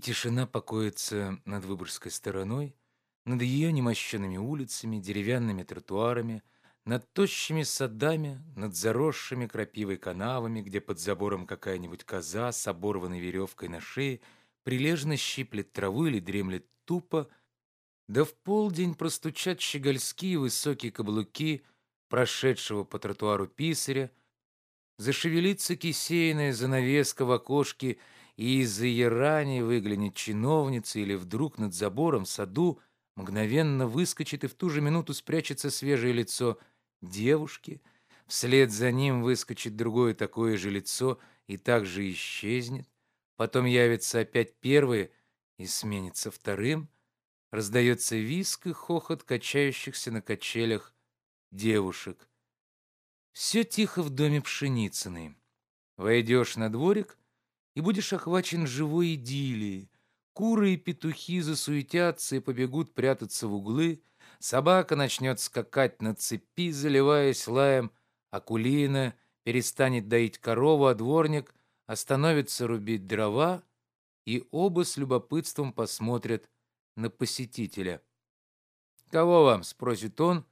Тишина покоятся над Выборгской стороной, над ее немощенными улицами, деревянными тротуарами, над тощими садами, над заросшими крапивой канавами, где под забором какая-нибудь коза с оборванной веревкой на шее прилежно щиплет траву или дремлет тупо, да в полдень простучат щегольские высокие каблуки прошедшего по тротуару писаря, зашевелится кисейная занавеска в окошке и из-за ярани выглянет чиновница или вдруг над забором в саду мгновенно выскочит и в ту же минуту спрячется свежее лицо девушки, вслед за ним выскочит другое такое же лицо и также исчезнет, потом явится опять первое и сменится вторым, раздается виск и хохот качающихся на качелях девушек. Все тихо в доме Пшеницыной. Войдешь на дворик — и будешь охвачен живой идиллией. Куры и петухи засуетятся и побегут прятаться в углы, собака начнет скакать на цепи, заливаясь лаем, акулина перестанет доить корову, а дворник остановится рубить дрова, и оба с любопытством посмотрят на посетителя. «Кого вам?» — спросит он,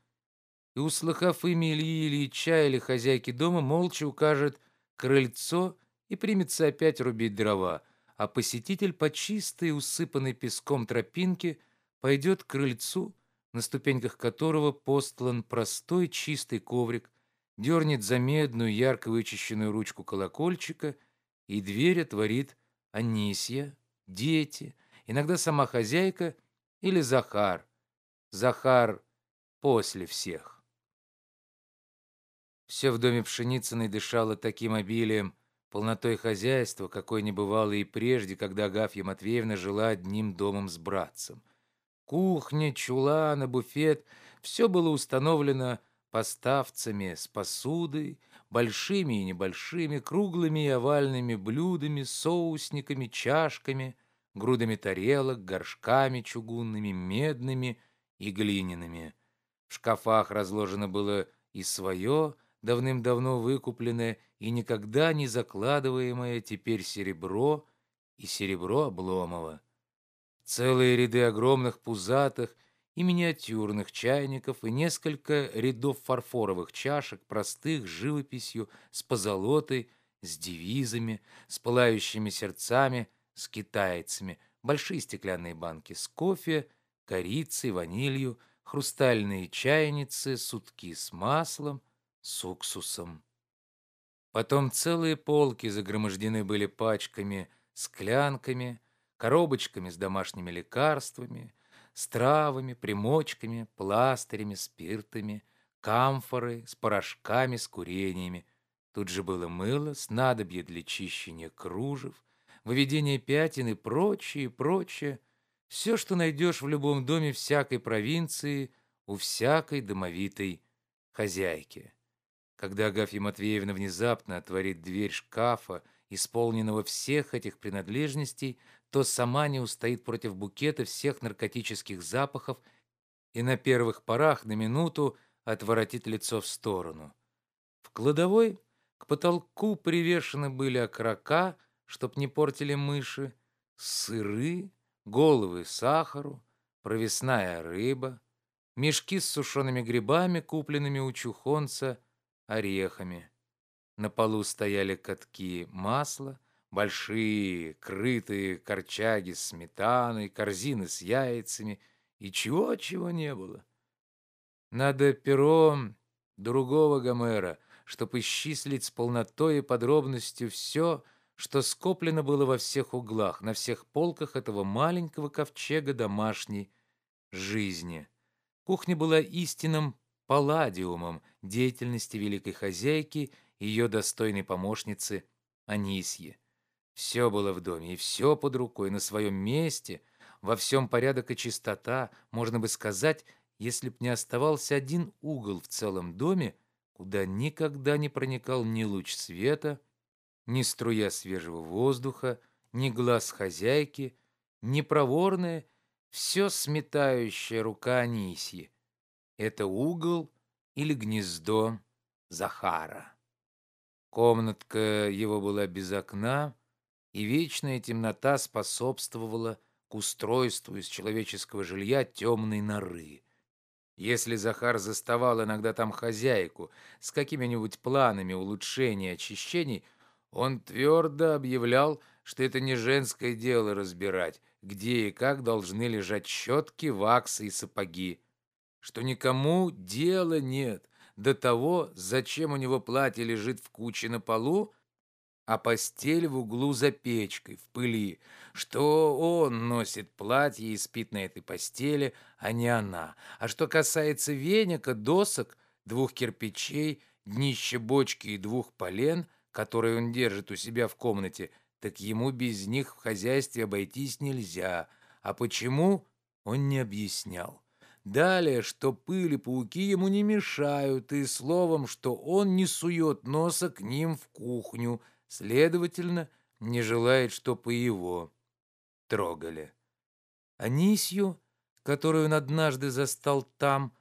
и, услыхав имя Ильи Ильича или хозяйки дома, молча укажет крыльцо и примется опять рубить дрова, а посетитель по чистой, усыпанной песком тропинке пойдет к крыльцу, на ступеньках которого постлан простой чистый коврик, дернет за медную, ярко вычищенную ручку колокольчика, и дверь отворит Анисья, дети, иногда сама хозяйка или Захар. Захар после всех. Все в доме Пшеницыной дышало таким обилием, полнотой хозяйства, какой не бывало и прежде, когда Агафья Матвеевна жила одним домом с братцем. Кухня, чулана, буфет — все было установлено поставцами с посудой, большими и небольшими, круглыми и овальными блюдами, соусниками, чашками, грудами тарелок, горшками чугунными, медными и глиняными. В шкафах разложено было и свое, давным-давно выкупленное и никогда не закладываемое теперь серебро и серебро Обломова. Целые ряды огромных пузатых и миниатюрных чайников и несколько рядов фарфоровых чашек, простых, с живописью, с позолотой, с девизами, с пылающими сердцами, с китайцами, большие стеклянные банки с кофе, корицей, ванилью, хрустальные чайницы, сутки с маслом, с уксусом. Потом целые полки загромождены были пачками, склянками, коробочками с домашними лекарствами, с травами, примочками, пластырями, спиртами, камфоры с порошками, с курениями. Тут же было мыло, снадобье для чищения кружев, выведение пятен и прочее, прочее. Все, что найдешь в любом доме всякой провинции, у всякой домовитой хозяйки. Когда Агафья Матвеевна внезапно отворит дверь шкафа, исполненного всех этих принадлежностей, то сама не устоит против букета всех наркотических запахов и на первых порах на минуту отворотит лицо в сторону. В кладовой к потолку привешены были окрока, чтоб не портили мыши, сыры, головы сахару, провесная рыба, мешки с сушеными грибами, купленными у чухонца, орехами. На полу стояли катки масла, большие, крытые корчаги с сметаной, корзины с яйцами и чего-чего не было. Надо пером другого Гомера, чтобы исчислить с полнотой и подробностью все, что скоплено было во всех углах, на всех полках этого маленького ковчега домашней жизни. Кухня была истинным палладиумом деятельности великой хозяйки и ее достойной помощницы Анисьи. Все было в доме, и все под рукой, на своем месте, во всем порядок и чистота, можно бы сказать, если б не оставался один угол в целом доме, куда никогда не проникал ни луч света, ни струя свежего воздуха, ни глаз хозяйки, ни проворная, все сметающая рука Анисьи, это угол или гнездо Захара. Комнатка его была без окна, и вечная темнота способствовала к устройству из человеческого жилья темной норы. Если Захар заставал иногда там хозяйку с какими-нибудь планами улучшения очищений, он твердо объявлял, что это не женское дело разбирать, где и как должны лежать щетки, ваксы и сапоги, что никому дела нет до того, зачем у него платье лежит в куче на полу, а постель в углу за печкой, в пыли, что он носит платье и спит на этой постели, а не она. А что касается веника, досок, двух кирпичей, днища бочки и двух полен, которые он держит у себя в комнате, так ему без них в хозяйстве обойтись нельзя. А почему, он не объяснял. Далее, что пыль и пауки ему не мешают, и словом, что он не сует носа к ним в кухню – Следовательно, не желает, чтоб и его трогали. Анисью, которую он однажды застал там,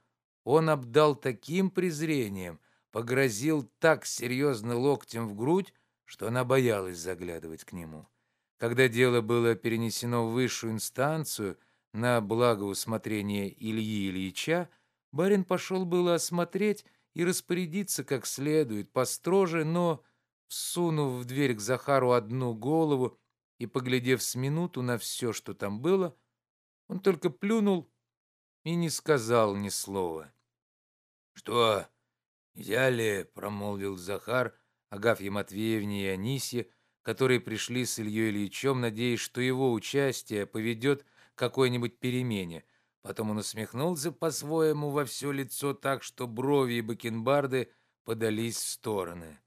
он обдал таким презрением, погрозил так серьезно локтем в грудь, что она боялась заглядывать к нему. Когда дело было перенесено в высшую инстанцию на благоусмотрение Ильи Ильича, барин пошел было осмотреть и распорядиться как следует, построже, но всунув в дверь к Захару одну голову и поглядев с минуту на все, что там было, он только плюнул и не сказал ни слова. «Что, взяли?» — промолвил Захар Агафье Матвеевне и Анисе, которые пришли с Ильей Ильичем, надеясь, что его участие поведет какой-нибудь перемене. Потом он усмехнулся по-своему во все лицо так, что брови и бакенбарды подались в стороны.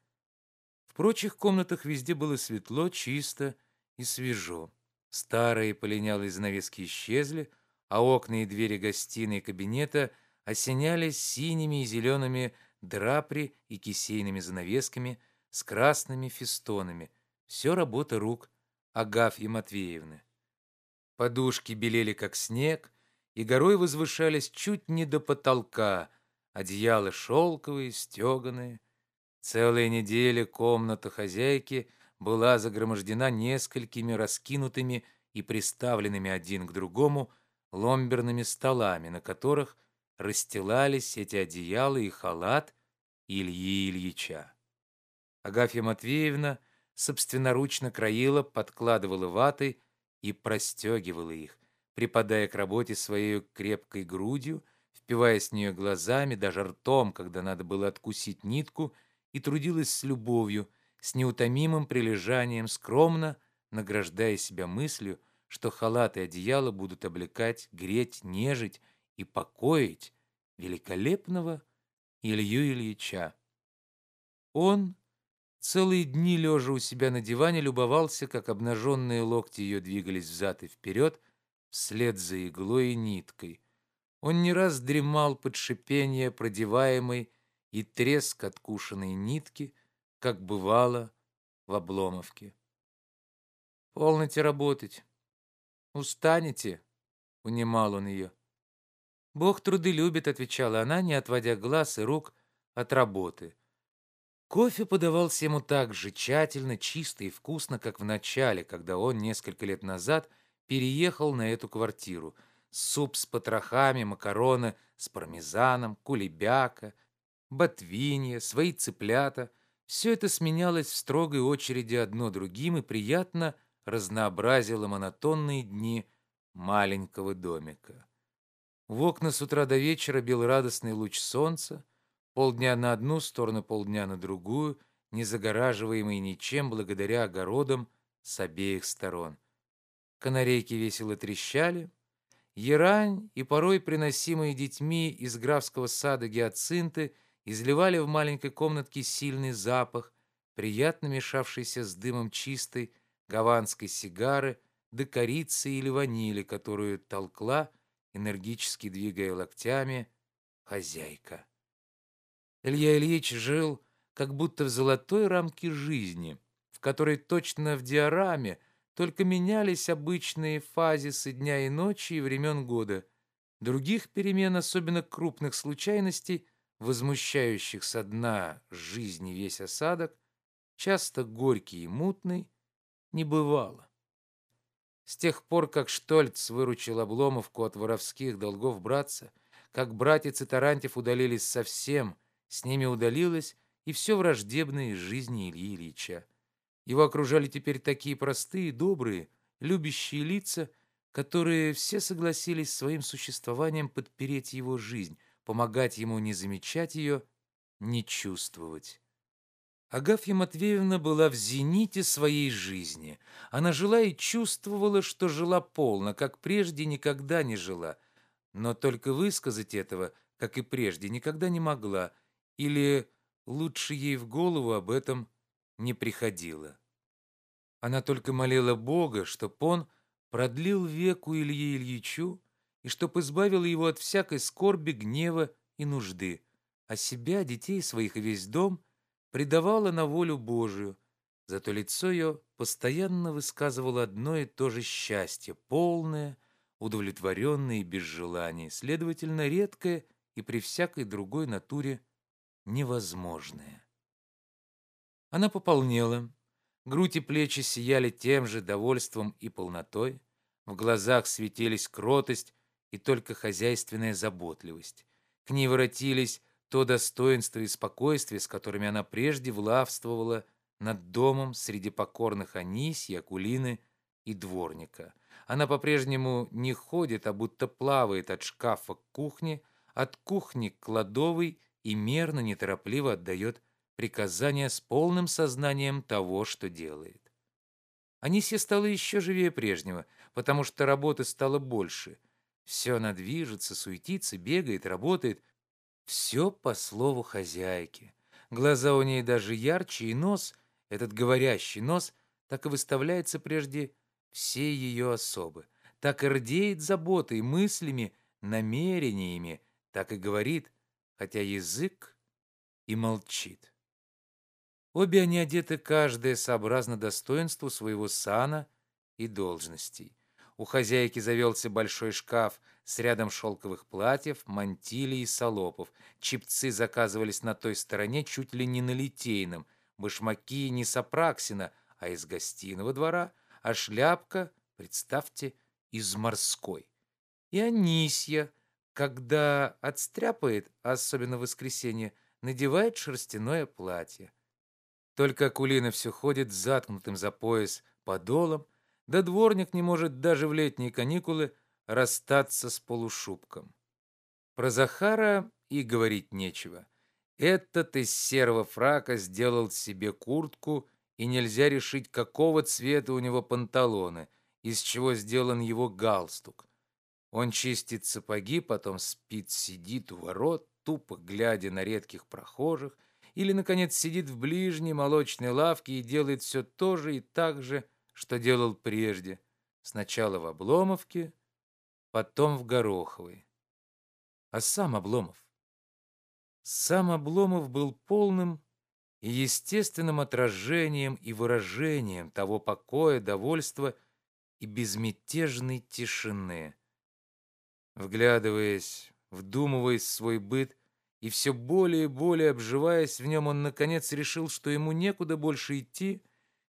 В прочих комнатах везде было светло, чисто и свежо. Старые полинялые занавески исчезли, а окна и двери гостиной и кабинета осенялись синими и зелеными драпри и кисейными занавесками с красными фестонами. Все работа рук Агафьи Матвеевны. Подушки белели, как снег, и горой возвышались чуть не до потолка, одеяла шелковые, стеганые, Целая неделя комната хозяйки была загромождена несколькими раскинутыми и приставленными один к другому ломберными столами, на которых расстилались эти одеяла и халат Ильи Ильича. Агафья Матвеевна собственноручно краила, подкладывала ватой и простегивала их, припадая к работе своей крепкой грудью, впиваясь в нее глазами, даже ртом, когда надо было откусить нитку — и трудилась с любовью, с неутомимым прилежанием, скромно награждая себя мыслью, что халат и одеяло будут облекать, греть, нежить и покоить великолепного Илью Ильича. Он целые дни, лежа у себя на диване, любовался, как обнаженные локти ее двигались взад и вперед, вслед за иглой и ниткой. Он не раз дремал под шипение продеваемой и треск откушенной нитки, как бывало в Обломовке. «Полноте работать. Устанете?» — унимал он ее. «Бог труды любит», — отвечала она, не отводя глаз и рук от работы. Кофе подавался ему так же тщательно, чисто и вкусно, как в начале, когда он несколько лет назад переехал на эту квартиру. Суп с потрохами, макароны с пармезаном, кулебяка — ботвинья, свои цыплята. Все это сменялось в строгой очереди одно другим и приятно разнообразило монотонные дни маленького домика. В окна с утра до вечера бил радостный луч солнца, полдня на одну сторону, полдня на другую, не загораживаемый ничем благодаря огородам с обеих сторон. Канарейки весело трещали, Ярань и порой приносимые детьми из графского сада гиацинты – изливали в маленькой комнатке сильный запах, приятно мешавшийся с дымом чистой гаванской сигары да корицы или ванили, которую толкла, энергически двигая локтями, хозяйка. Илья Ильич жил как будто в золотой рамке жизни, в которой точно в диораме только менялись обычные фазисы дня и ночи и времен года. Других перемен, особенно крупных случайностей, возмущающих со дна жизни весь осадок, часто горький и мутный, не бывало. С тех пор, как Штольц выручил Обломовку от воровских долгов братца, как братец и Тарантьев удалились совсем, с ними удалилось и все враждебное из жизни Ильи Ильича. Его окружали теперь такие простые, добрые, любящие лица, которые все согласились своим существованием подпереть его жизнь, помогать ему не замечать ее, не чувствовать. Агафья Матвеевна была в зените своей жизни. Она жила и чувствовала, что жила полно, как прежде никогда не жила. Но только высказать этого, как и прежде, никогда не могла, или лучше ей в голову об этом не приходило. Она только молила Бога, чтоб он продлил веку Илье Ильичу и чтоб избавил его от всякой скорби, гнева и нужды, а себя, детей своих и весь дом предавала на волю Божию, зато лицо ее постоянно высказывало одно и то же счастье, полное, удовлетворенное и без желания, следовательно, редкое и при всякой другой натуре невозможное. Она пополнела, грудь и плечи сияли тем же довольством и полнотой, в глазах светились кротость и только хозяйственная заботливость. К ней воротились то достоинство и спокойствие, с которыми она прежде влавствовала над домом среди покорных Анисьи, Акулины и дворника. Она по-прежнему не ходит, а будто плавает от шкафа к кухне, от кухни к кладовой и мерно, неторопливо отдает приказания с полным сознанием того, что делает. Анисья стала еще живее прежнего, потому что работы стало больше. Все она движется, суетится, бегает, работает, все по слову хозяйки. Глаза у ней даже ярче, и нос, этот говорящий нос, так и выставляется прежде все ее особы. Так и рдеет заботой, мыслями, намерениями, так и говорит, хотя язык и молчит. Обе они одеты каждая сообразно достоинству своего сана и должностей. У хозяйки завелся большой шкаф с рядом шелковых платьев, мантилий и салопов. Чипцы заказывались на той стороне чуть ли не на Литейном, башмаки не с Апраксина, а из гостиного двора, а шляпка, представьте, из морской. И Анисья, когда отстряпает, особенно в воскресенье, надевает шерстяное платье. Только Акулина все ходит заткнутым за пояс подолом, да дворник не может даже в летние каникулы расстаться с полушубком. Про Захара и говорить нечего. Этот из серого фрака сделал себе куртку, и нельзя решить, какого цвета у него панталоны, из чего сделан его галстук. Он чистит сапоги, потом спит, сидит у ворот, тупо глядя на редких прохожих, или, наконец, сидит в ближней молочной лавке и делает все то же и так же, что делал прежде, сначала в Обломовке, потом в Гороховой. А сам Обломов? Сам Обломов был полным и естественным отражением и выражением того покоя, довольства и безмятежной тишины. Вглядываясь, вдумываясь в свой быт и все более и более обживаясь в нем, он наконец решил, что ему некуда больше идти,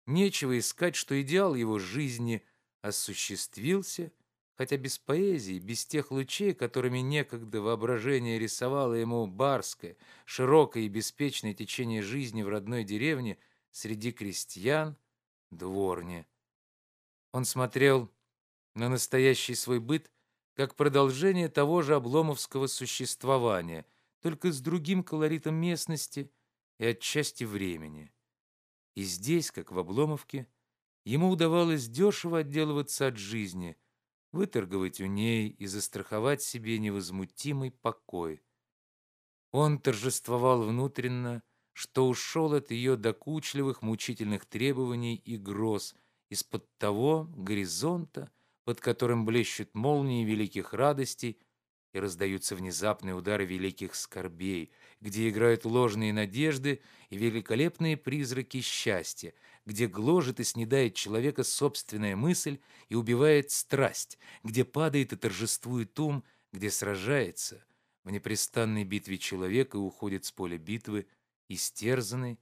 Нечего искать, что идеал его жизни осуществился, хотя без поэзии, без тех лучей, которыми некогда воображение рисовало ему барское, широкое и беспечное течение жизни в родной деревне среди крестьян, дворне. Он смотрел на настоящий свой быт как продолжение того же обломовского существования, только с другим колоритом местности и отчасти времени. И здесь, как в Обломовке, ему удавалось дешево отделываться от жизни, выторговать у ней и застраховать себе невозмутимый покой. Он торжествовал внутренно, что ушел от ее докучливых, мучительных требований и гроз из-под того горизонта, под которым блещут молнии великих радостей и раздаются внезапные удары великих скорбей, где играют ложные надежды и великолепные призраки счастья, где гложет и снедает человека собственная мысль и убивает страсть, где падает и торжествует ум, где сражается в непрестанной битве человека и уходит с поля битвы истерзанный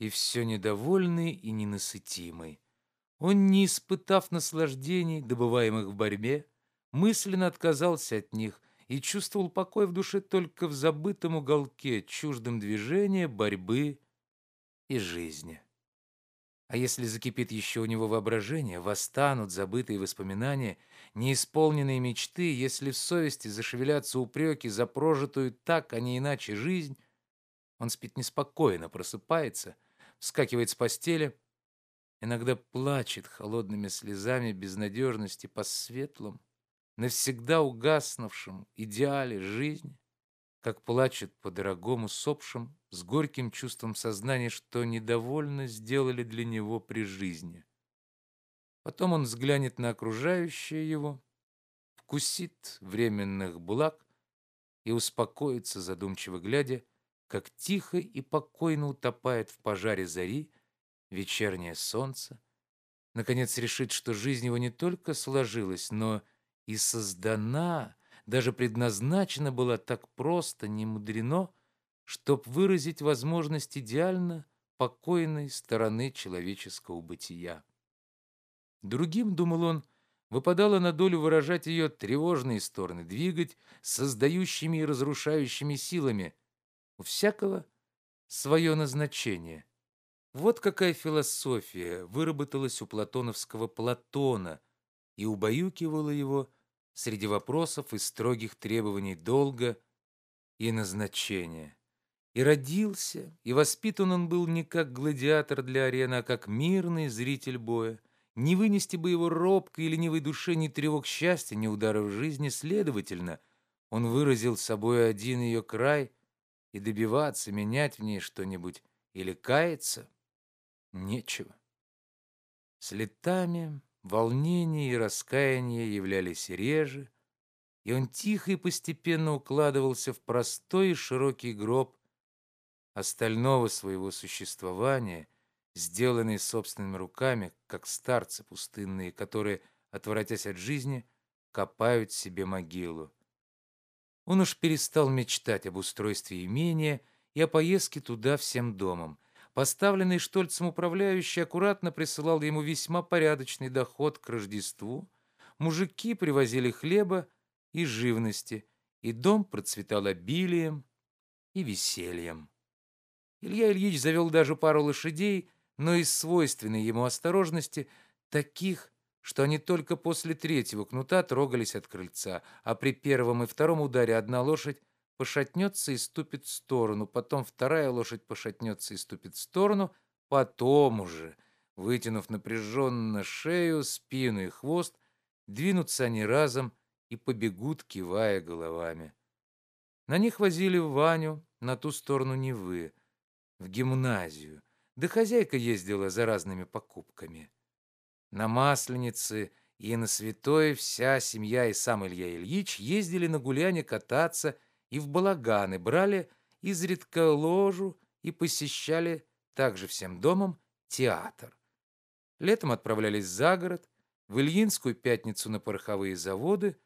и все недовольный и ненасытимый. Он, не испытав наслаждений, добываемых в борьбе, мысленно отказался от них и чувствовал покой в душе только в забытом уголке, чуждом движения, борьбы и жизни. А если закипит еще у него воображение, восстанут забытые воспоминания, неисполненные мечты, если в совести зашевелятся упреки за прожитую так, а не иначе жизнь, он спит неспокойно, просыпается, вскакивает с постели — иногда плачет холодными слезами безнадежности по светлым, навсегда угаснувшим идеале жизни, как плачет по дорогому сопшим с горьким чувством сознания, что недовольно сделали для него при жизни. Потом он взглянет на окружающее его, вкусит временных благ и успокоится, задумчиво глядя, как тихо и покойно утопает в пожаре зари вечернее солнце, наконец решит, что жизнь его не только сложилась, но и создана, даже предназначена была так просто, не мудрено, чтоб выразить возможность идеально покойной стороны человеческого бытия. Другим, думал он, выпадало на долю выражать ее тревожные стороны, двигать создающими и разрушающими силами. У всякого свое назначение — вот какая философия выработалась у платоновского Платона и убаюкивала его среди вопросов и строгих требований долга и назначения. И родился, и воспитан он был не как гладиатор для арены, а как мирный зритель боя. Не вынести бы его робкой или ленивой душе ни тревог счастья, ни ударов жизни, следовательно, он выразил собой один ее край, и добиваться, менять в ней что-нибудь или каяться — нечего. С летами волнение и раскаяние являлись реже, и он тихо и постепенно укладывался в простой и широкий гроб остального своего существования, сделанный собственными руками, как старцы пустынные, которые, отворотясь от жизни, копают себе могилу. Он уж перестал мечтать об устройстве имения и о поездке туда всем домом — Поставленный Штольцем управляющий аккуратно присылал ему весьма порядочный доход к Рождеству. Мужики привозили хлеба и живности, и дом процветал обилием и весельем. Илья Ильич завел даже пару лошадей, но из свойственной ему осторожности, таких, что они только после третьего кнута трогались от крыльца, а при первом и втором ударе одна лошадь пошатнется и ступит в сторону, потом вторая лошадь пошатнется и ступит в сторону, потом уже, вытянув напряженно шею, спину и хвост, двинутся они разом и побегут, кивая головами. На них возили Ваню на ту сторону Невы, в гимназию, да хозяйка ездила за разными покупками. На Масленице и на Святой вся семья и сам Илья Ильич ездили на гуляние кататься и в балаганы, брали изредка ложу и посещали также всем домом театр. Летом отправлялись за город, в Ильинскую пятницу на пороховые заводы,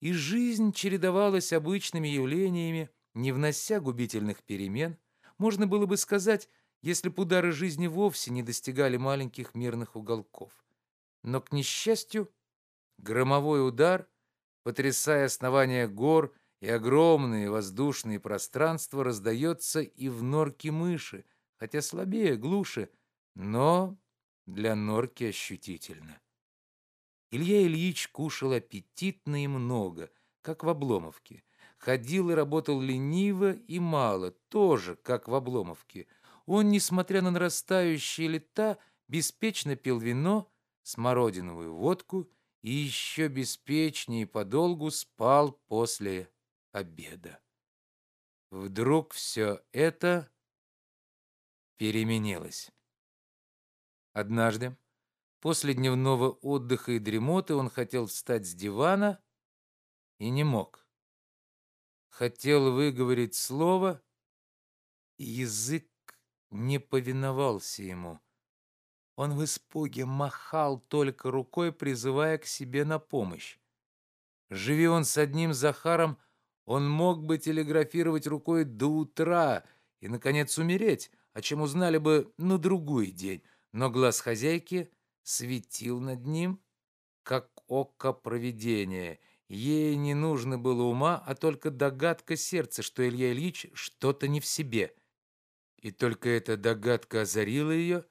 и жизнь чередовалась обычными явлениями, не внося губительных перемен. Можно было бы сказать, если б удары жизни вовсе не достигали маленьких мирных уголков. Но, к несчастью, громовой удар, потрясая основания гор и огромные воздушные пространства раздается и в норке мыши, хотя слабее, глуше, но для норки ощутительно. Илья Ильич кушал аппетитно и много, как в Обломовке. Ходил и работал лениво и мало, тоже, как в Обломовке. Он, несмотря на нарастающие лета, беспечно пил вино, смородиновую водку и еще беспечнее подолгу спал после обеда. Вдруг все это переменилось. Однажды, после дневного отдыха и дремоты, он хотел встать с дивана и не мог. Хотел выговорить слово, и язык не повиновался ему. Он в испуге махал только рукой, призывая к себе на помощь. Живи он с одним Захаром, он мог бы телеграфировать рукой до утра и, наконец, умереть, о чем узнали бы на другой день. Но глаз хозяйки светил над ним, как око провидения. Ей не нужно было ума, а только догадка сердца, что Илья Ильич что-то не в себе. И только эта догадка озарила ее.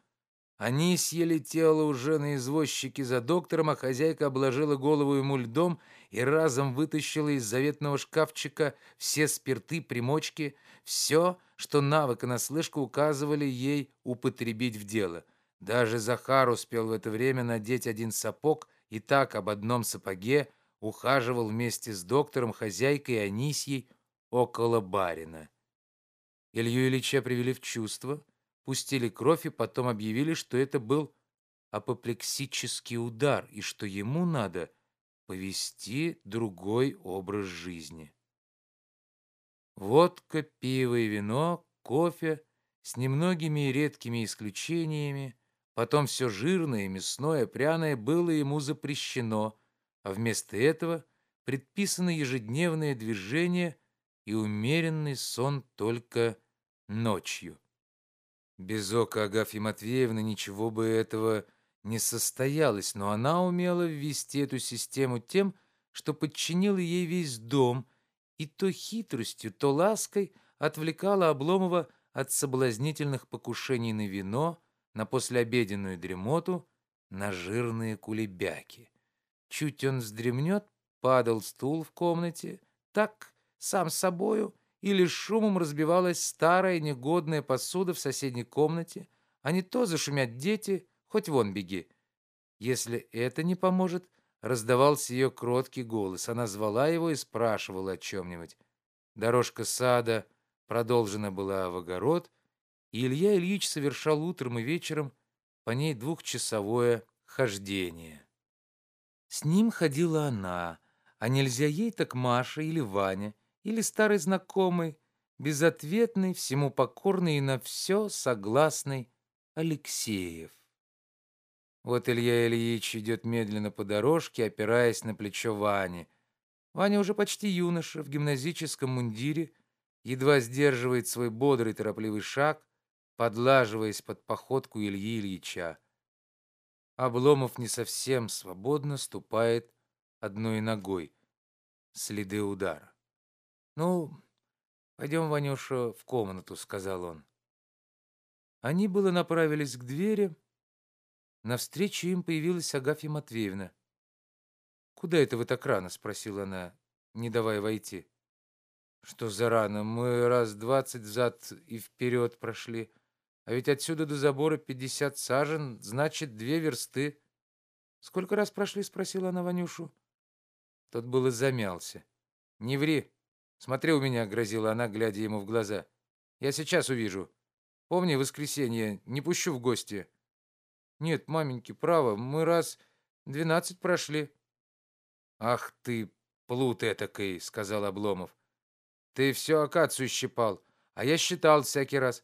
Анисья летела уже на извозчике за доктором, а хозяйка обложила голову ему льдом и разом вытащила из заветного шкафчика все спирты, примочки, все, что навык и наслышка указывали ей употребить в дело. Даже Захар успел в это время надеть один сапог и так об одном сапоге ухаживал вместе с доктором, хозяйкой Анисьей около барина. Илью Ильича привели в чувство, пустили кровь и потом объявили, что это был апоплексический удар и что ему надо повести другой образ жизни. Водка, пиво и вино, кофе с немногими и редкими исключениями Потом все жирное, мясное, пряное было ему запрещено, а вместо этого предписано ежедневное движение и умеренный сон только ночью. Без ока Агафьи Матвеевны ничего бы этого не состоялось, но она умела ввести эту систему тем, что подчинила ей весь дом и то хитростью, то лаской отвлекала Обломова от соблазнительных покушений на вино, на послеобеденную дремоту, на жирные кулебяки. Чуть он вздремнет, падал стул в комнате, так, сам собою, или шумом разбивалась старая негодная посуда в соседней комнате, а не то зашумят дети, хоть вон беги. Если это не поможет, раздавался ее кроткий голос. Она звала его и спрашивала о чем-нибудь. Дорожка сада продолжена была в огород, и Илья Ильич совершал утром и вечером по ней двухчасовое хождение. С ним ходила она, а нельзя ей так Маша или Ваня, или старый знакомый, безответный, всему покорный и на все согласный Алексеев. Вот Илья Ильич идет медленно по дорожке, опираясь на плечо Вани. Ваня уже почти юноша, в гимназическом мундире, едва сдерживает свой бодрый торопливый шаг, подлаживаясь под походку Ильи Ильича. Обломов не совсем свободно ступает одной ногой. Следы удара. «Ну, пойдем, Ванюша, в комнату», — сказал он. Они было направились к двери. Навстречу им появилась Агафья Матвеевна. «Куда это вы так рано?» — спросила она, не давая войти. «Что за рано? Мы раз двадцать взад и вперед прошли». А ведь отсюда до забора пятьдесят сажен, значит, две версты. Сколько раз прошли, спросила она Ванюшу. Тот было замялся. Не ври. Смотри у меня, грозила она, глядя ему в глаза. Я сейчас увижу. Помни, воскресенье, не пущу в гости. Нет, маменьки, право, мы раз двенадцать прошли. Ах ты, плут этакой, сказал Обломов. Ты все акацию щипал, а я считал всякий раз.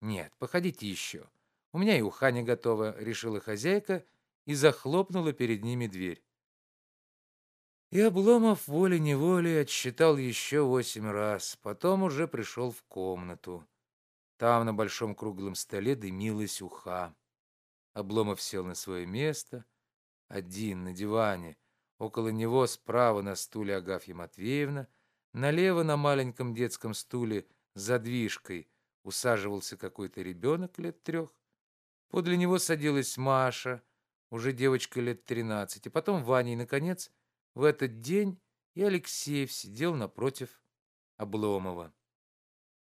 «Нет, походите еще. У меня и уха не готова», — решила хозяйка и захлопнула перед ними дверь. И Обломов волей-неволей отсчитал еще восемь раз, потом уже пришел в комнату. Там на большом круглом столе дымилась уха. Обломов сел на свое место, один, на диване. Около него справа на стуле Агафья Матвеевна, налево на маленьком детском стуле с задвижкой — усаживался какой-то ребенок лет трех. Подле него садилась Маша, уже девочка лет тринадцати, потом Ваня, наконец, в этот день и Алексеев сидел напротив Обломова.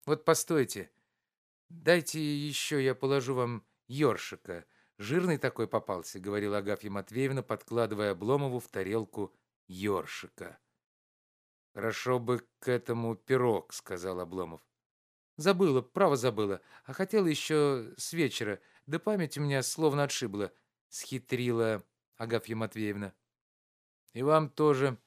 «Вот постойте, дайте еще я положу вам ёршика. Жирный такой попался», — говорила Агафья Матвеевна, подкладывая Обломову в тарелку ёршика. «Хорошо бы к этому пирог», — сказал Обломов. Забыла, право забыла. А хотела еще с вечера. Да память у меня словно отшибла. Схитрила Агафья Матвеевна. И вам тоже,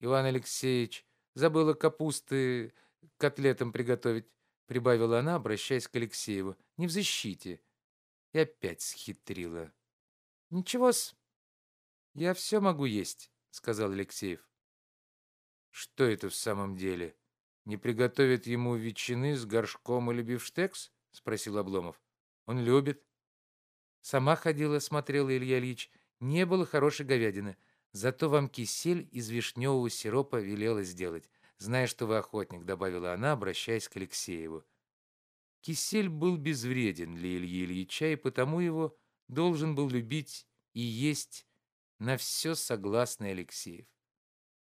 Иван Алексеевич. Забыла капусты котлетам приготовить. Прибавила она, обращаясь к Алексееву. Не в защите. И опять схитрила. Ничего-с. Я все могу есть, сказал Алексеев. Что это в самом деле? Не приготовит ему ветчины с горшком или бифштекс? спросил Обломов. Он любит. Сама ходила, смотрела Илья Ильич. Не было хорошей говядины. Зато вам кисель из вишневого сиропа велела сделать. Зная, что вы охотник, добавила она, обращаясь к Алексееву. Кисель был безвреден для Ильи Ильича, и потому его должен был любить и есть на все согласный Алексеев.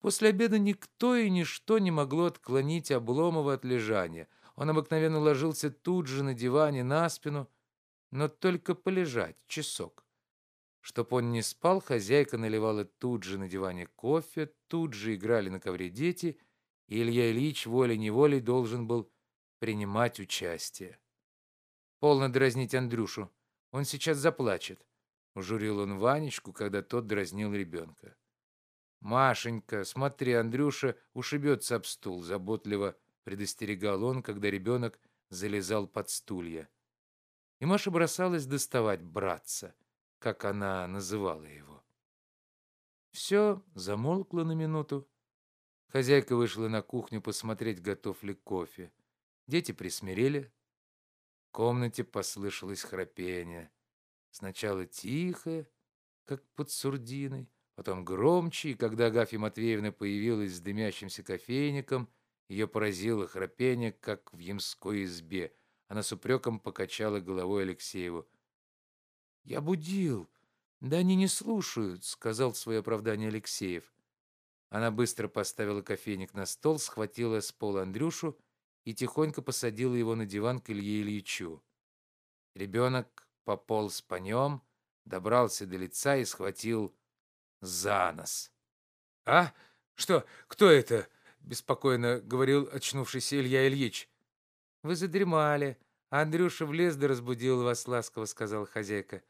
После обеда никто и ничто не могло отклонить Обломова от лежания. Он обыкновенно ложился тут же на диване на спину, но только полежать часок. Чтоб он не спал, хозяйка наливала тут же на диване кофе, тут же играли на ковре дети, и Илья Ильич волей-неволей должен был принимать участие. Полно дразнить Андрюшу, он сейчас заплачет. Ужурил он Ванечку, когда тот дразнил ребенка. Машенька, смотри, Андрюша ушибется об стул, заботливо предостерегал он, когда ребенок залезал под стулья. И Маша бросалась доставать братца, как она называла его. Все замолкло на минуту. Хозяйка вышла на кухню посмотреть, готов ли кофе. Дети присмирели. В комнате послышалось храпение. Сначала тихое, как под сурдиной, потом громче, и когда Агафья Матвеевна появилась с дымящимся кофейником, ее поразило храпение, как в ямской избе. Она с упреком покачала головой Алексееву. «Я будил. Да они не слушают», — сказал в свое оправдание Алексеев. Она быстро поставила кофейник на стол, схватила с пола Андрюшу и тихонько посадила его на диван к Илье Ильичу. Ребенок пополз по нем, добрался до лица и схватил за нос. «А? Что? Кто это?» — беспокойно говорил очнувшийся Илья Ильич. «Вы задремали. Андрюша в лес да разбудил вас ласково», — сказала хозяйка.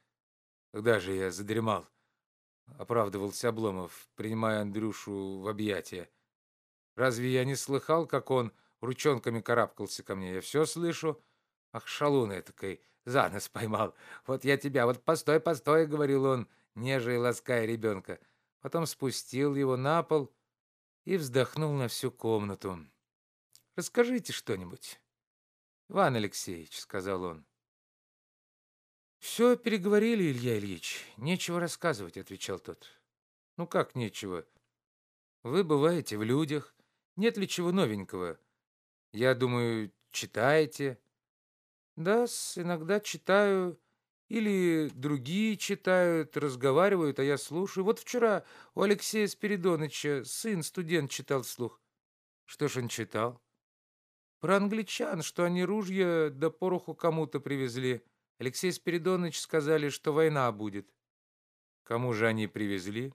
«Когда же я задремал?» — оправдывался Обломов, принимая Андрюшу в объятия. «Разве я не слыхал, как он ручонками карабкался ко мне? Я все слышу. Ах, шалун этакой, за нос поймал. Вот я тебя, вот постой, постой, говорил он, нежа и лаская ребенка. Потом спустил его на пол и вздохнул на всю комнату. Расскажите что-нибудь. Иван Алексеевич, сказал он. Все переговорили, Илья Ильич. Нечего рассказывать, отвечал тот. Ну как нечего? Вы бываете в людях. Нет ли чего новенького? Я думаю, читаете. Да, иногда читаю, или другие читают, разговаривают, а я слушаю. Вот вчера у Алексея Спиридоновича сын, студент, читал вслух. Что ж он читал? Про англичан, что они ружья до пороху кому-то привезли. Алексей Спиридонович сказали, что война будет. Кому же они привезли?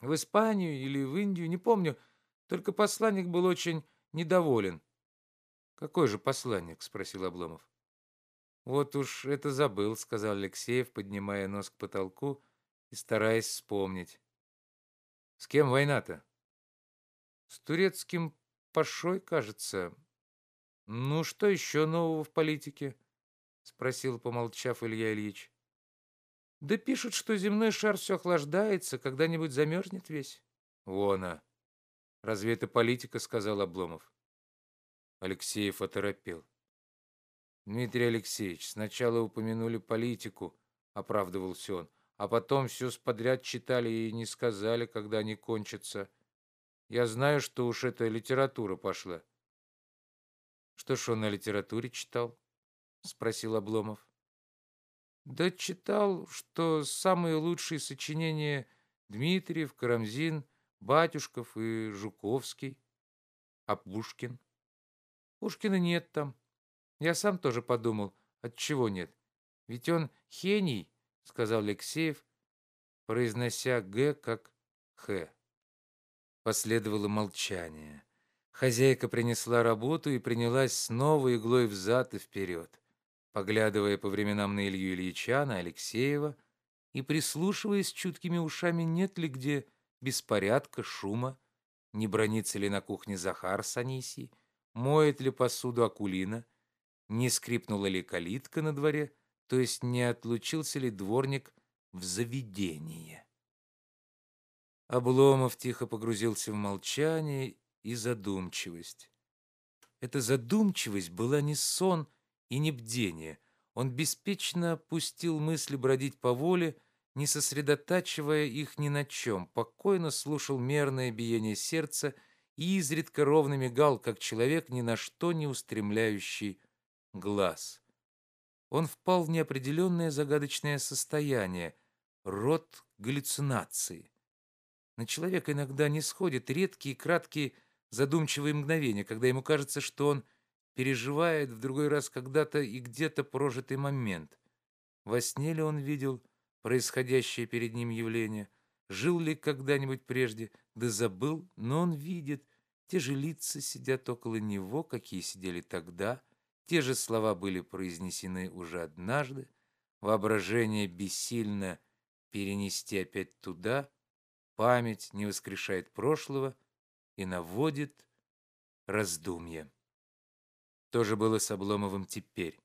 В Испанию или в Индию, не помню. Только посланник был очень недоволен. Какой же посланник? спросил Обломов. Вот уж это забыл, сказал Алексеев, поднимая нос к потолку и стараясь вспомнить. С кем война-то? С турецким пашой, кажется. Ну что еще нового в политике? Спросил, помолчав Илья Ильич. Да пишут, что земной шар все охлаждается, когда-нибудь замерзнет весь. Вона. Разве это политика, сказал Обломов. Алексеев оторопел. Дмитрий Алексеевич, сначала упомянули политику, оправдывался он, а потом все подряд читали и не сказали, когда они кончатся. Я знаю, что уж эта литература пошла. Что ж он на литературе читал? Спросил Обломов. Да читал, что самые лучшие сочинения Дмитриев, Карамзин, Батюшков и Жуковский. А Пушкин? Пушкина нет там. Я сам тоже подумал, от чего нет. Ведь он хений, сказал Алексеев, произнося г как х. Последовало молчание. Хозяйка принесла работу и принялась снова иглой взад и вперед, поглядывая по временам на Илью Ильича, на Алексеева и прислушиваясь чуткими ушами, нет ли где беспорядка, шума, не бронится ли на кухне Захар с Анисией, моет ли посуду Акулина, не скрипнула ли калитка на дворе, то есть не отлучился ли дворник в заведение. Обломов тихо погрузился в молчание и задумчивость. Эта задумчивость была не сон и не бдение. Он беспечно пустил мысли бродить по воле, не сосредотачивая их ни на чем, покойно слушал мерное биение сердца и изредка ровно мигал, как человек, ни на что не устремляющий глаз. Он впал в неопределенное загадочное состояние, род галлюцинации. На человека иногда не сходят редкие, краткие, задумчивые мгновения, когда ему кажется, что он переживает в другой раз когда-то и где-то прожитый момент. Во сне ли он видел происходящее перед ним явление, жил ли когда-нибудь прежде, да забыл, но он видит, те же лица сидят около него, какие сидели тогда, те же слова были произнесены уже однажды, воображение бессильно перенести опять туда, память не воскрешает прошлого и наводит раздумья. То же было с Обломовым теперь.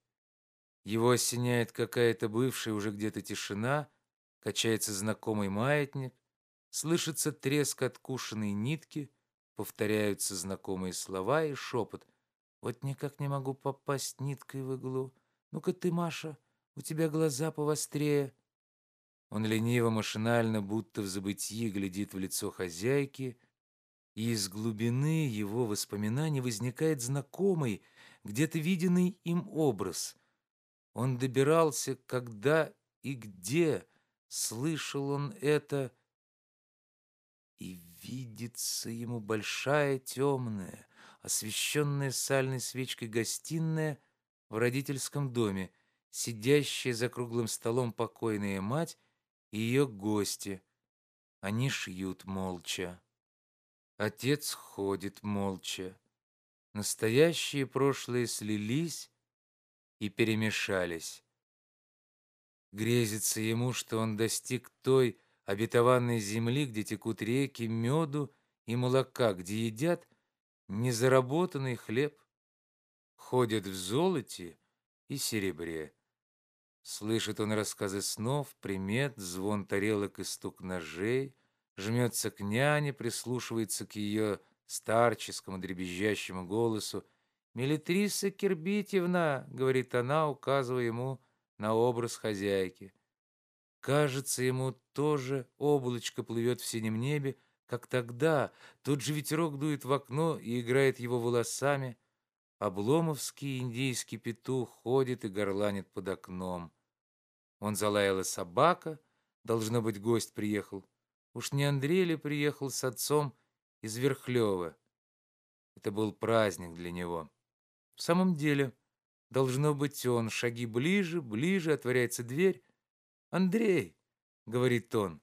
Его осеняет какая-то бывшая уже где-то тишина, качается знакомый маятник, слышится треск откушенной нитки, повторяются знакомые слова и шепот. Вот никак не могу попасть ниткой в иглу. Ну-ка ты, Маша, у тебя глаза повострее. Он лениво, машинально, будто в забытии, глядит в лицо хозяйки, и из глубины его воспоминаний возникает знакомый, где-то виденный им образ. Он добирался, когда и где слышал он это, и видится ему большая темная, освещенная сальной свечкой гостиная в родительском доме, сидящая за круглым столом покойная мать и ее гости. Они шьют молча. Отец ходит молча. Настоящее и прошлое слились и перемешались. Грезится ему, что он достиг той обетованной земли, где текут реки меду и молока, где едят незаработанный хлеб, ходят в золоте и серебре. Слышит он рассказы снов, примет, звон тарелок и стук ножей, жмется к няне, прислушивается к ее старческому дребезжащему голосу. «Мелитриса Кирбитьевна!» — говорит она, указывая ему на образ хозяйки. Кажется, ему тоже облачко плывет в синем небе, как тогда. Тот же ветерок дует в окно и играет его волосами. Обломовский индийский петух ходит и горланит под окном. Он залаяла собака, должно быть, гость приехал. Уж не Андрей ли приехал с отцом из Верхлева? Это был праздник для него. В самом деле, должно быть он. Шаги ближе, ближе, отворяется дверь. «Андрей!» — говорит он.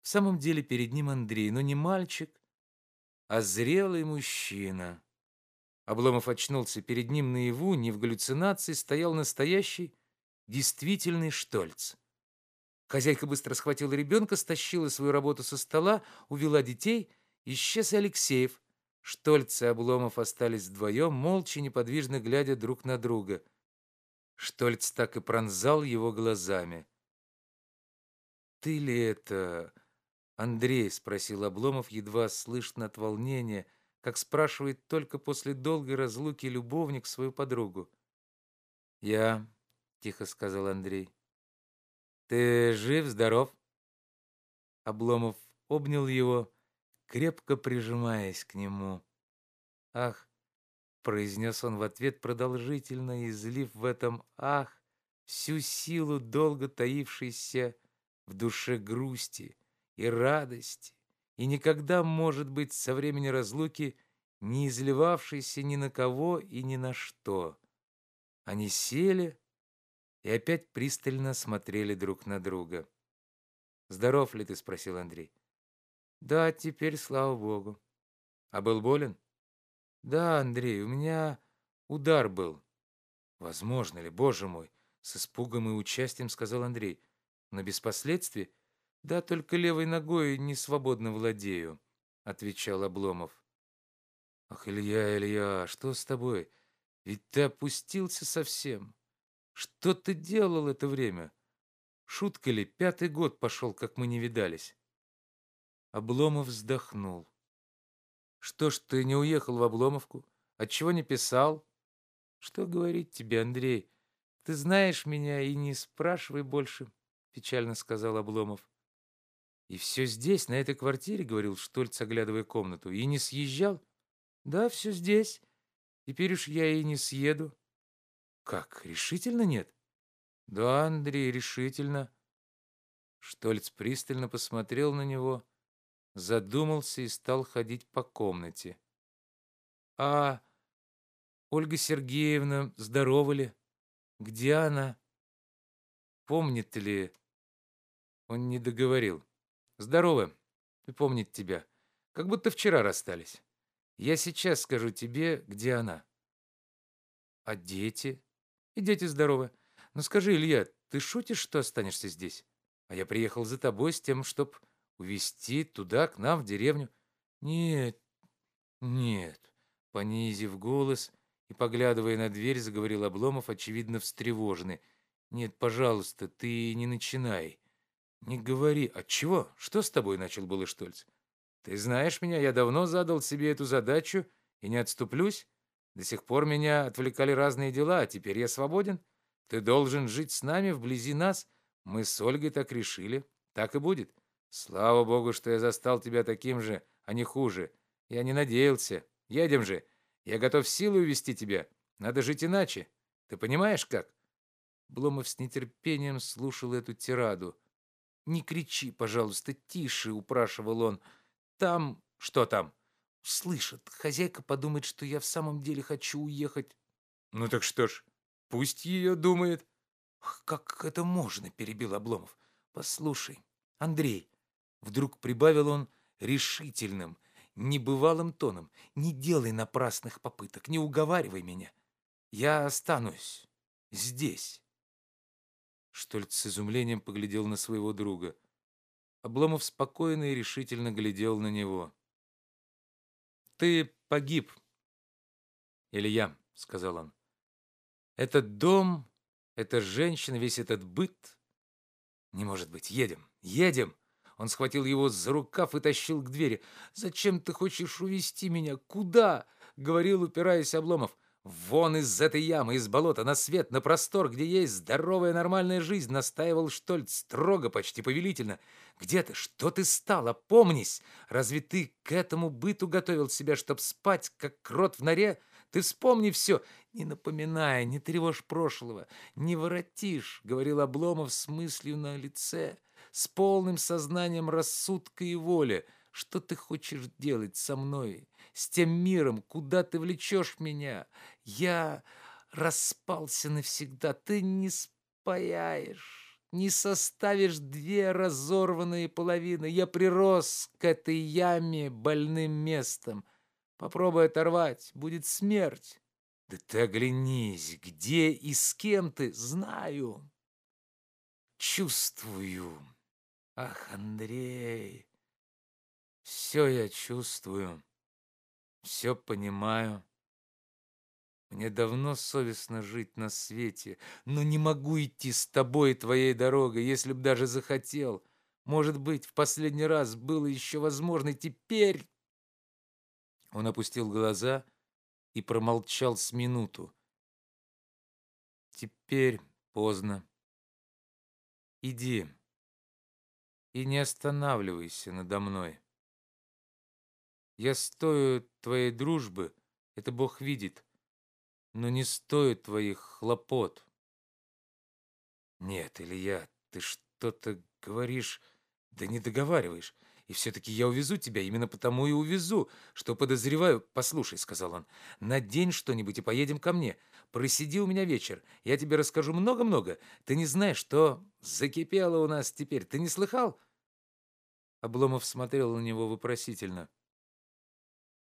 В самом деле перед ним Андрей, но не мальчик, а зрелый мужчина. Обломов очнулся перед ним наяву, не в галлюцинации, стоял настоящий, действительный Штольц. Хозяйка быстро схватила ребенка, стащила свою работу со стола, увела детей, исчез Алексеев. Штольц и Обломов остались вдвоем, молча, неподвижно глядя друг на друга. Штольц так и пронзал его глазами. «Ты ли это, Андрей?» — спросил Обломов, едва слышно от волнения, как спрашивает только после долгой разлуки любовник свою подругу. «Я», — тихо сказал Андрей. «Ты жив, здоров?» Обломов обнял его, крепко прижимаясь к нему. «Ах!» — произнес он в ответ продолжительно, излив в этом «ах» всю силу долго таившейся в душе грусти и радости, и никогда, может быть, со времени разлуки не изливавшейся ни на кого и ни на что. Они сели и опять пристально смотрели друг на друга. «Здоров ли ты?» — спросил Андрей. «Да, теперь, слава богу». «А был болен?» «Да, Андрей, у меня удар был». «Возможно ли, боже мой?» — с испугом и участием сказал Андрей. Но без последствий? Да, только левой ногой не свободно владею, отвечал Обломов. Ах, Илья, Илья, что с тобой? Ведь ты опустился совсем. Что ты делал это время? Шутка ли, пятый год пошел, как мы не видались. Обломов вздохнул. Что ж ты не уехал в Обломовку? Отчего не писал? Что говорить тебе, Андрей? Ты знаешь меня и не спрашивай больше, печально сказал Обломов. И все здесь, на этой квартире, говорил Штольц, оглядывая комнату. И не съезжал? Да, все здесь. Теперь уж я и не съеду. Как, решительно нет? Да, Андрей, решительно. Штольц пристально посмотрел на него, задумался и стал ходить по комнате. А Ольга Сергеевна здорова ли? Где она? Помнит ли? Он не договорил. Здорово. И помнит тебя. Как будто вчера расстались. Я сейчас скажу тебе, где она. А дети? И дети здоровы. Ну скажи, Илья, ты шутишь, что останешься здесь? А я приехал за тобой с тем, чтоб увезти туда, к нам, в деревню. Нет, нет. Понизив голос и поглядывая на дверь, заговорил Обломов, очевидно встревоженный. Нет, пожалуйста, ты не начинай. Не говори. От чего? Что с тобой? начал было Штольц. Ты знаешь меня, я давно задал себе эту задачу и не отступлюсь. До сих пор меня отвлекали разные дела, а теперь я свободен. Ты должен жить с нами, вблизи нас. Мы с Ольгой так решили. Так и будет. Слава богу, что я застал тебя таким же, а не хуже. Я не надеялся. Едем же. Я готов силой увести тебя. Надо жить иначе. Ты понимаешь, как?» Бломов с нетерпением слушал эту тираду. «Не кричи, пожалуйста, тише», — упрашивал он. Там... Что там? Слышат. Хозяйка подумает, что я в самом деле хочу уехать. Ну так что ж, пусть ее думает. Как это можно, перебил Обломов. Послушай, Андрей, вдруг прибавил он решительным, небывалым тоном. Не делай напрасных попыток, не уговаривай меня. Я останусь здесь. Штольц с изумлением поглядел на своего друга. Обломов спокойно и решительно глядел на него. «Ты погиб, Илья», — сказал он. «Этот дом, эта женщина, весь этот быт... Не может быть. Едем, едем!» Он схватил его за рукав и тащил к двери. «Зачем ты хочешь увести меня? Куда?» — говорил, упираясь Обломов. «Вон из этой ямы, из болота, на свет, на простор, где есть здоровая нормальная жизнь», — настаивал Штольц строго, почти повелительно. Где ты? Что ты стала? Помнись! Разве ты к этому быту готовил себя, чтоб спать, как крот в норе? Ты вспомни все, не напоминая, не тревожь прошлого, не воротишь, — говорил Обломов с мыслью на лице, с полным сознанием рассудка и воли. Что ты хочешь делать со мной, с тем миром, куда ты влечешь меня? Я распался навсегда, ты не спаяешь не составишь две разорванные половины. Я прирос к этой яме больным местом. Попробуй оторвать, будет смерть. Да ты оглянись, где и с кем ты, знаю. Чувствую. Ах, Андрей, все я чувствую, все понимаю. Мне давно совестно жить на свете, но не могу идти с тобой твоей дорогой, если б даже захотел. Может быть, в последний раз было еще возможно, теперь...» Он опустил глаза и промолчал с минуту. «Теперь поздно. Иди и не останавливайся надо мной. Я стою твоей дружбы, это Бог видит» но не стоит твоих хлопот. Нет, Илья, ты что-то говоришь, да не договариваешь. И все-таки я увезу тебя, именно потому и увезу, что подозреваю... Послушай, — сказал он, — надень что-нибудь и поедем ко мне. Просиди у меня вечер, я тебе расскажу много-много. Ты не знаешь, что закипело у нас теперь, ты не слыхал? Обломов смотрел на него вопросительно.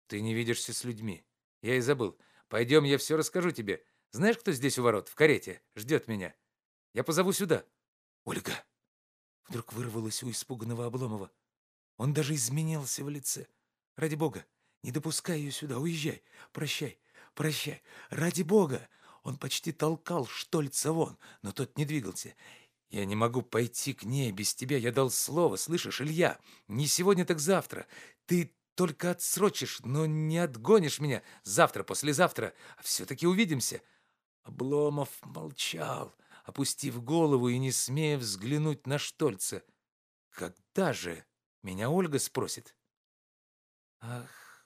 Ты не видишься с людьми. Я и забыл. Пойдем, я все расскажу тебе. Знаешь, кто здесь у ворот, в карете, ждет меня? Я позову сюда. Ольга!» Вдруг вырвалось у испуганного Обломова. Он даже изменился в лице. «Ради бога, не допускай ее сюда, уезжай. Прощай, прощай. Ради бога!» Он почти толкал Штольца вон, но тот не двигался. «Я не могу пойти к ней без тебя. Я дал слово, слышишь, Илья? Не сегодня, так завтра. Ты только отсрочишь, но не отгонишь меня завтра, послезавтра. А все-таки увидимся. Обломов молчал, опустив голову и не смея взглянуть на Штольца. «Когда же?» — меня Ольга спросит. «Ах,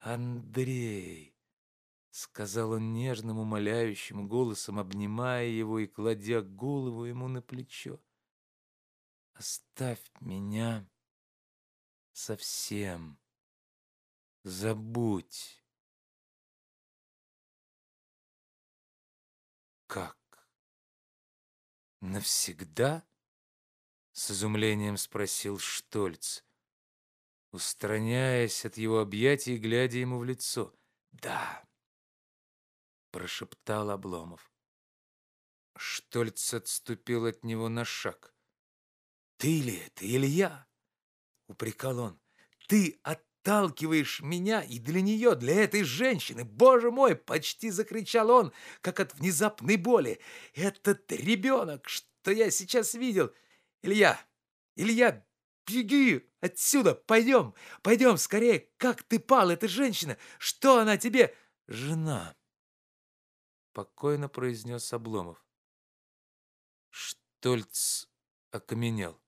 Андрей!» — сказал он нежным, умоляющим голосом, обнимая его и кладя голову ему на плечо. «Оставь меня совсем. Забудь». «Как? Навсегда?» — с изумлением спросил Штольц, устраняясь от его объятий, глядя ему в лицо. «Да», — прошептал Обломов. Штольц отступил от него на шаг. «Ты ли это, Илья?» — упрекал он. «Ты от отталкиваешь меня и для нее, для этой женщины. Боже мой!» — почти закричал он, как от внезапной боли. «Этот ребенок, что я сейчас видел! Илья! Илья, беги отсюда! Пойдем! Пойдем скорее! Как ты пал, эта женщина? Что она тебе?» «Жена!» — спокойно произнес Обломов. Штольц окаменел.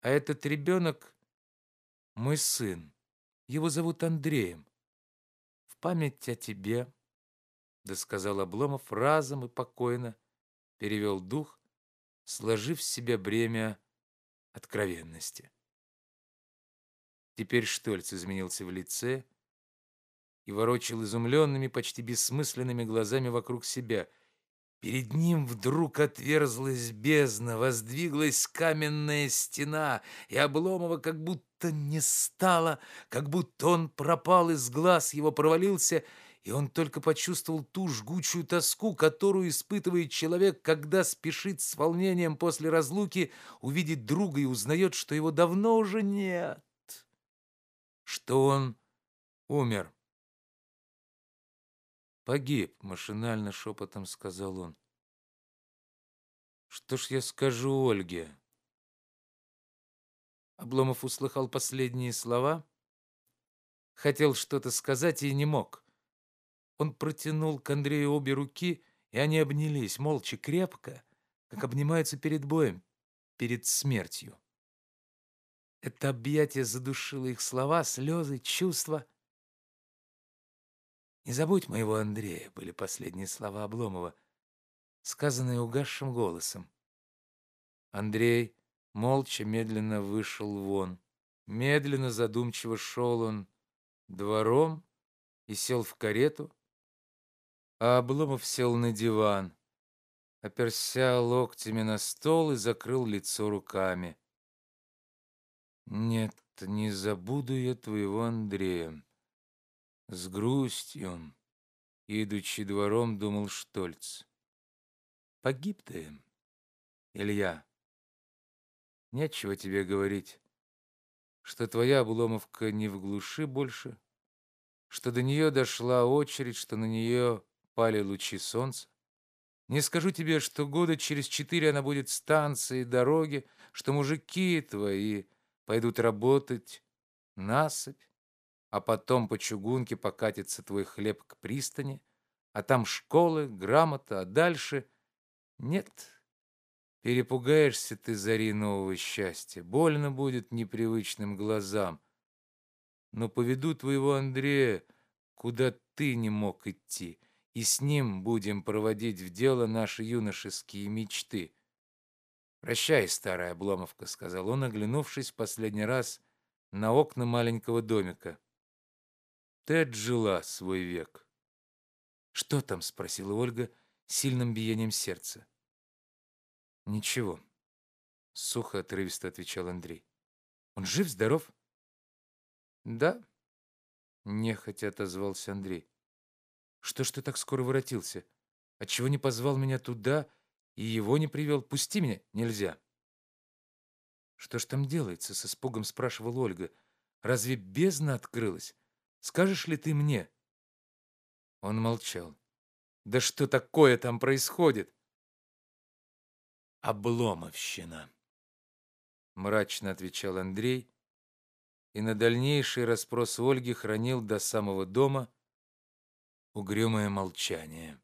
А этот ребенок мой сын. Его зовут Андреем. В память о тебе, да сказал Обломов разом и покойно, перевел дух, сложив в себя бремя откровенности. Теперь Штольц изменился в лице и ворочил изумленными, почти бессмысленными глазами вокруг себя — Перед ним вдруг отверзлась бездна, воздвиглась каменная стена, и Обломова как будто не стало, как будто он пропал из глаз, его провалился, и он только почувствовал ту жгучую тоску, которую испытывает человек, когда спешит с волнением после разлуки увидеть друга и узнает, что его давно уже нет, что он умер. «Погиб», — машинально шепотом сказал он. «Что ж я скажу Ольге?» Обломов услыхал последние слова, хотел что-то сказать и не мог. Он протянул к Андрею обе руки, и они обнялись, молча, крепко, как обнимаются перед боем, перед смертью. Это объятие задушило их слова, слезы, чувства. «Не забудь моего Андрея», — были последние слова Обломова, сказанные угасшим голосом. Андрей молча медленно вышел вон. Медленно, задумчиво шел он двором и сел в карету, а Обломов сел на диван, оперся локтями на стол и закрыл лицо руками. «Нет, не забуду я твоего Андрея», с грустью, идучи двором, думал Штольц. Погиб ты, Илья. Нечего тебе говорить, что твоя обломовка не в глуши больше, что до нее дошла очередь, что на нее пали лучи солнца. Не скажу тебе, что года через четыре она будет станции, дороги, что мужики твои пойдут работать насыпь, а потом по чугунке покатится твой хлеб к пристани, а там школы, грамота, а дальше... Нет, перепугаешься ты зари нового счастья, больно будет непривычным глазам. Но поведу твоего Андрея, куда ты не мог идти, и с ним будем проводить в дело наши юношеские мечты. «Прощай, старая Обломовка», — сказал он, оглянувшись последний раз на окна маленького домика. Ты отжила свой век. Что там? спросила Ольга сильным биением сердца. Ничего. Сухо отрывисто отвечал Андрей. Он жив, здоров? Да. Нехотя отозвался Андрей. Что ж ты так скоро воротился? Отчего не позвал меня туда и его не привел? Пусти меня, нельзя. Что ж там делается? С испугом спрашивала Ольга. Разве бездна открылась? Скажешь ли ты мне?» Он молчал. «Да что такое там происходит?» «Обломовщина», — мрачно отвечал Андрей, и на дальнейший расспрос Ольги хранил до самого дома угрюмое молчание.